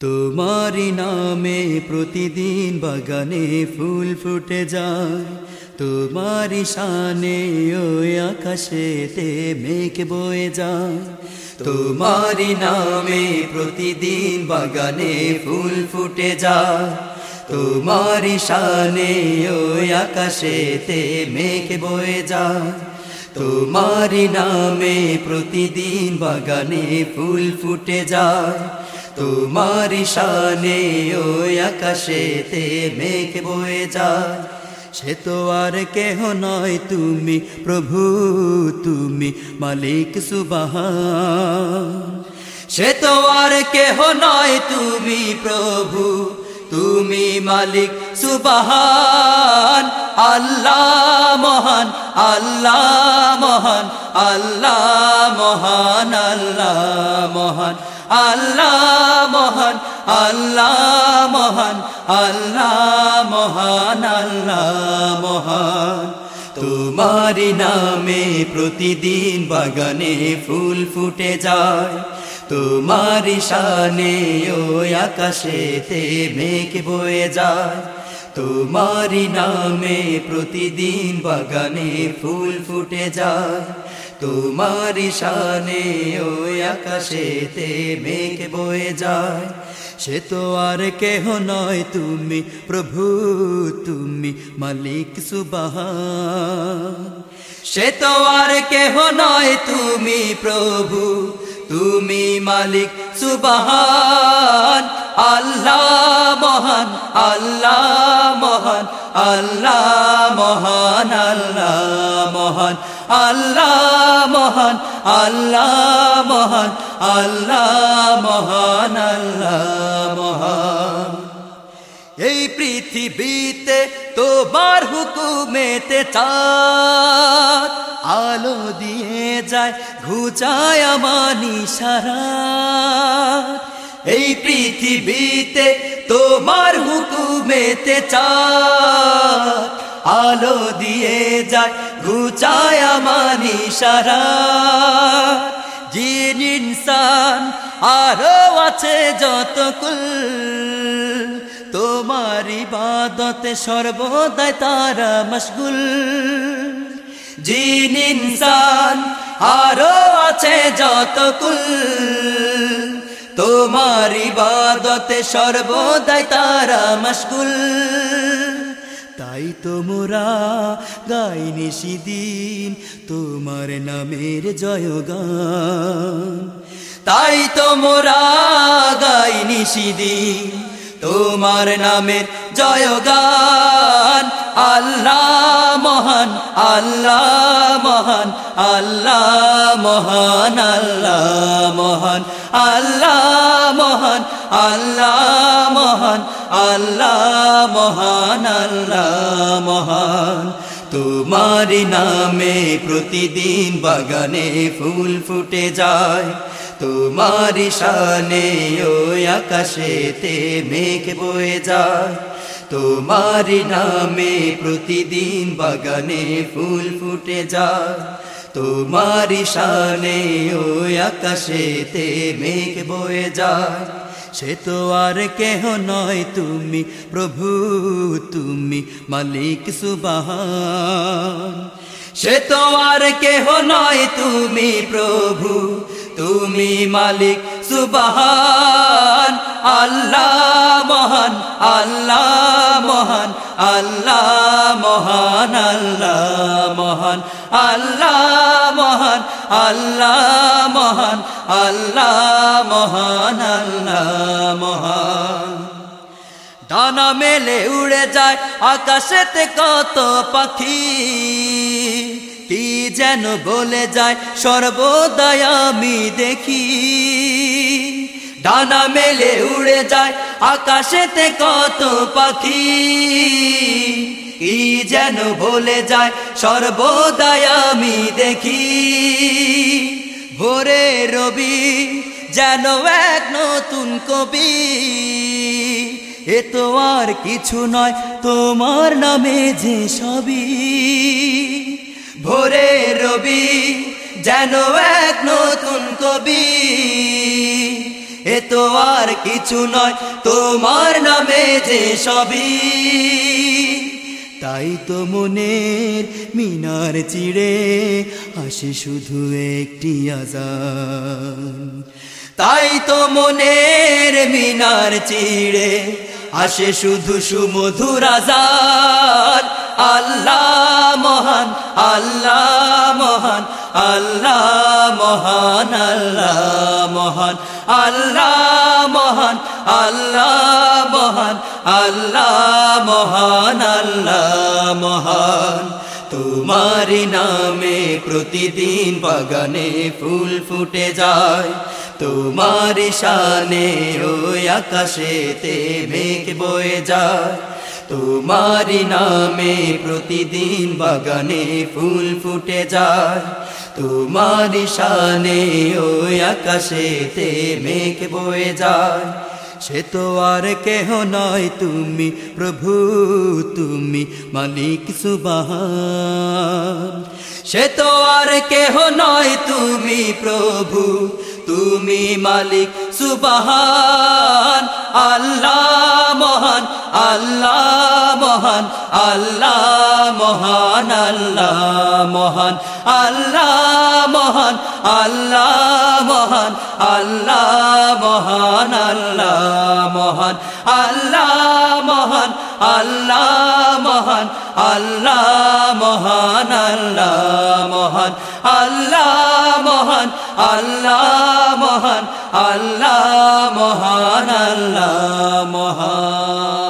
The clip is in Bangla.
তোমারি নামে প্রতিদিন বাগানে ফুল ফুটে যায়। তোমারি শানে ওই আকাশেতে মেঘ বয়ে যায়। তোমারি নামে প্রতিদিন বাগানে ফুল ফুটে যায়। তোমারি শানে ওই আকাশেতে মেঘ বয়ে যায়। তোমারি নামে প্রতিদিন বাগানে ফুল ফুটে যায়। তোমারি শানে ওই আকাশেতে মেঘ বয়ে যায়। সে তো আর কেহ নয়, তুমি প্রভু, তুমি মালিক সুবাহান। সে তো আর কেহ নয়, তুমি প্রভু, তুমি মালিক সুবাহান। আল্লাহ আল্লাহ মহান আল্লাহ মহান আল্লাহ মহান আল্লাহ মহান আল্লাহ মহান আল্লাহ মহান আল্লাহ মহান। তোমারি নামে প্রতিদিন বাগানে ফুল ফুটে যায়। তোমারি শানে ওই আকাশেতে মেঘ বয়ে যায়। তোমারি নামে প্রতিদিন বাগানে ফুল ফুটে যায়। তোমারি শানে ওই আকাশেতে মেঘ বয়ে যায়। সে তো আর কেহ নয়, তুমি প্রভু, তুমি মালিক সুবাহান। সে তো আর কেহ নয়, তুমি প্রভু, তুমি মালিক সুবাহান। আল্লাহ মহান আল্লাহ মহান আল্লাহ মহান আল্লাহ মহান আল্লাহ মহান আল্লাহ মহান আল্লাহ মহান আল্লাহ মহান। এই পৃথিবীতে তোমার হুকুমেতে চাঁদ, আলো দিয়ে যায়, ঘুচায় আমানি সারা এই পৃথিবীতে তোমার হুকুমেতে চাঁদ আলো দিয়ে যায়, ঘুচায় মানি সারা জিন ইনসান আরও আছে যত কুল তোমার ইবাদতে সর্বদাই তারা মশগুল। জিন ইনসান আরও আছে যত কুল তোমার ইবাদতে সর্বদাই তারা মশগুল। তাই তোমরা গাই নিশিদিন তোমার নামের জয়গান। তাই তোমরা গাই নিশিদিন তোমার নামের জয়গান। আল্লাহ মহান আল্লাহ মহান আল্লাহ মহান আল্লাহ মহান। আল্লাহ মহান আল্লাহ মহান আল্লাহ মহান আল্লাহ মহান। তোমারি নামে প্রতিদিন বাগানে ফুল ফুটে যায়। তোমারি শানে ওই আকাশেতে মেঘ বয়ে যায়। তোমারি নামে প্রতিদিন বাগানে ফুল ফুটে যায়। তোমারি শানে ওই আকাশেতে মেঘ বয়ে যায়। সে তো আর কেহ নয়, তুমি প্রভু, তুমি মালিক সুবাহান। সে তো আর কেহ নয়, তুমি প্রভু, তুমি মালিক সুবাহান। আল্লাহ মহান আল্লাহ মহান আল্লাহ মহান, আল্লাহ মহান, আল্লাহ মহান আল্লাহ মহান আল্লাহ মহান আল্লাহ মহান। ডানা মেলে উড়ে যায় আকাশেতে কত পাখি, কি যেন বলে যায় সর্বদাই আমি দেখি। ডানা মেলে উড়ে যায় আকাশেতে কত পাখি, কি যেন বলে যায় সর্বদাই আমি দেখি। ভোরে রবি যেন এক নতুন কবি। এ তো আর কিছু নয়, তোমার নামে যে সবই। ভোরে রবি যেন এক নতুন কবি। এ তো আর কিছু নয়, তোমার নামে যে সবই। তাই তো মনের মিনার চিড়ে আসে শুধু একটি আজান। তাই তো মনের মিনার চিড়ে আসে শুধু সুমধুর আজান। আল্লাহ মহান আল্লাহ মহান আল্লাহ মহান আল্লাহ মহান আল্লাহ মহান আল্লাহ মহান আল্লাহ মহান আল্লাহ মহান। তোমারি নামে প্রতিদিন বাগানে ফুল ফুটে যায়। তোমার শানে ওই আকাশেতে মেঘ বয়ে যায়। তোমারি নামে প্রতিদিন বাগানে ফুল ফুটে যায়। তোমারি শানে ওই আকাশেতে মেঘ বয়ে যায়। সে তো আর কেহ নয়, তুমি প্রভু, তুমি মালিক সুবাহান। সে তো আর কেহ নয়, তুমি প্রভু, তুমি মালিক সুবাহান। আল্লাহ মহান, আল্লাহ মহান আল্লাহ মহান আল্লাহ মহান আল্লাহ মহান আল্লাহ মহান আল্লাহ মহান আল্লাহ মহান আল্লাহ মহান আল্লাহ মহান আল্লাহ মহান আল্লাহ মহান আল্লাহ মহান আল্লাহ মহান আল্লাহ মহান আল্লাহ মহান